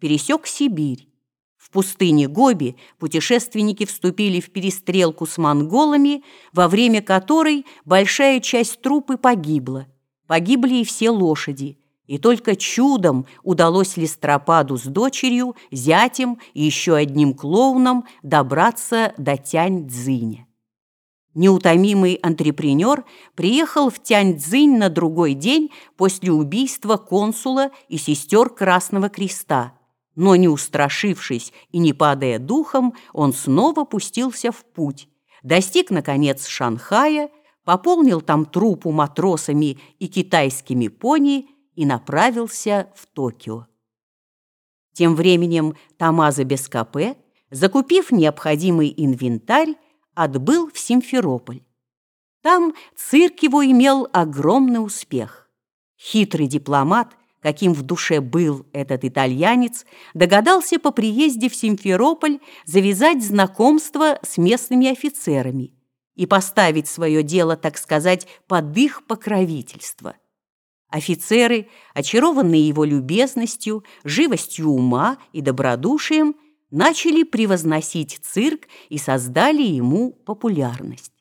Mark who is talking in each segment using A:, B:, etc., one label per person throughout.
A: пересек Сибирь. В пустыне Гоби путешественники вступили в перестрелку с монголами, во время которой большая часть трупы погибла. Погибли и все лошади, и только чудом удалось Листропаду с дочерью, зятем и еще одним клоуном добраться до Тянь-Дзиня. Неутомимый антрепренер приехал в Тянь-Дзинь на другой день после убийства консула и сестер Красного Креста, но не устрашившись и не падая духом, он снова пустился в путь, достиг, наконец, Шанхая, пополнил там трупу матросами и китайскими пони и направился в Токио. Тем временем Тамаза Бескапе, закупив необходимый инвентарь, отбыл в Симферополь. Там цирк его имел огромный успех. Хитрый дипломат – каким в душе был этот итальянец, догадался по приезде в Симферополь завязать знакомство с местными офицерами и поставить свое дело, так сказать, под их покровительство. Офицеры, очарованные его любезностью, живостью ума и добродушием, начали превозносить цирк и создали ему популярность.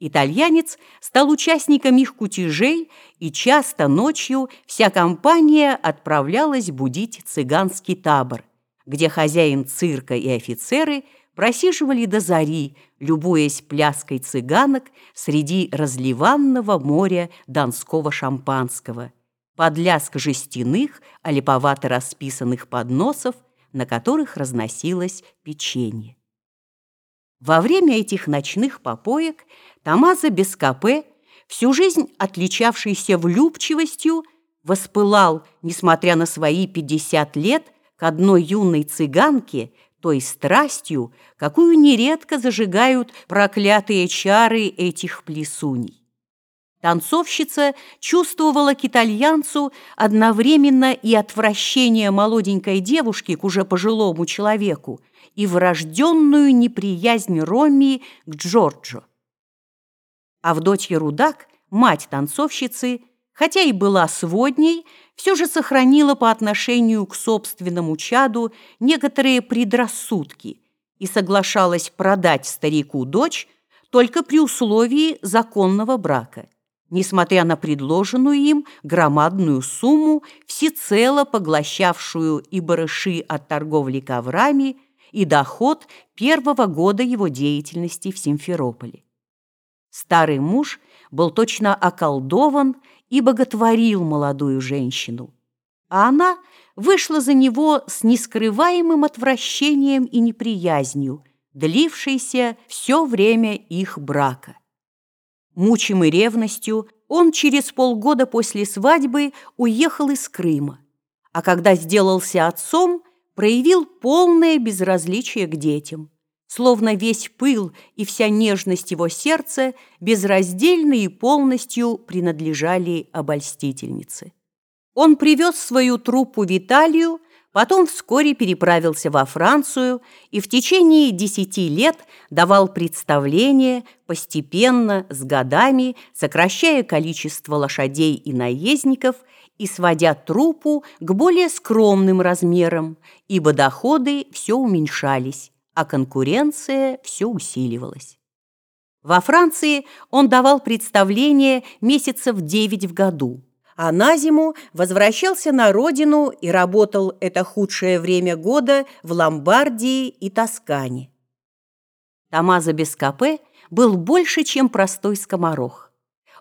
A: Итальянец стал участником их кутежей, и часто ночью вся компания отправлялась будить цыганский табор, где хозяин цирка и офицеры просиживали до зари, любуясь пляской цыганок среди разливанного моря донского шампанского, под лязг жестяных, олиповато расписанных подносов, на которых разносилось печенье. Во время этих ночных попоек Тамаза Бескапе, всю жизнь отличавшийся влюбчивостью, воспылал, несмотря на свои 50 лет, к одной юной цыганке, той страстью, какую нередко зажигают проклятые чары этих плесуней. Танцовщица чувствовала к итальянцу одновременно и отвращение молоденькой девушки к уже пожилому человеку, и врожденную неприязнь Роми к Джорджо. Авдотья Рудак, мать танцовщицы, хотя и была сводней, все же сохранила по отношению к собственному чаду некоторые предрассудки и соглашалась продать старику дочь только при условии законного брака, несмотря на предложенную им громадную сумму, всецело поглощавшую и барыши от торговли коврами, и доход первого года его деятельности в Симферополе. Старый муж был точно околдован и боготворил молодую женщину, а она вышла за него с нескрываемым отвращением и неприязнью, длившейся все время их брака. Мучимый ревностью, он через полгода после свадьбы уехал из Крыма, а когда сделался отцом, проявил полное безразличие к детям, словно весь пыл и вся нежность его сердца безраздельно и полностью принадлежали обольстительнице. Он привез свою труппу в Италию, потом вскоре переправился во Францию и в течение десяти лет давал представления, постепенно, с годами, сокращая количество лошадей и наездников – и сводя трупу к более скромным размерам, ибо доходы все уменьшались, а конкуренция все усиливалась. Во Франции он давал представления месяцев девять в году, а на зиму возвращался на родину и работал это худшее время года в Ломбардии и Тоскане. Томазо Бескапе был больше, чем простой скоморох.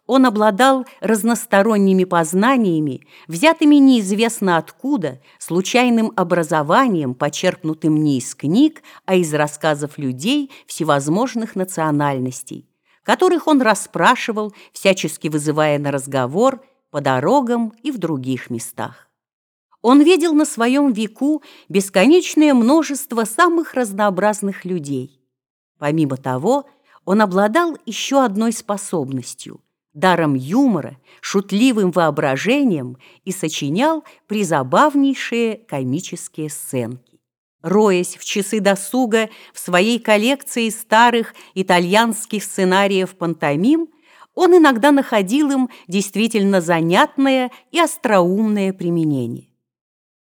A: Он обладал разносторонними познаниями, взятыми неизвестно откуда, случайным образованием, почерпнутым не из книг, а из рассказов людей всевозможных национальностей, которых он расспрашивал, всячески вызывая на разговор по дорогам и в других местах. Он видел на своем веку бесконечное множество самых разнообразных людей. Помимо того, он обладал еще одной способностью – даром юмора, шутливым воображением и сочинял призабавнейшие комические сценки. Роясь в часы досуга в своей коллекции старых итальянских сценариев пантомим, он иногда находил им действительно занятное и остроумное применение.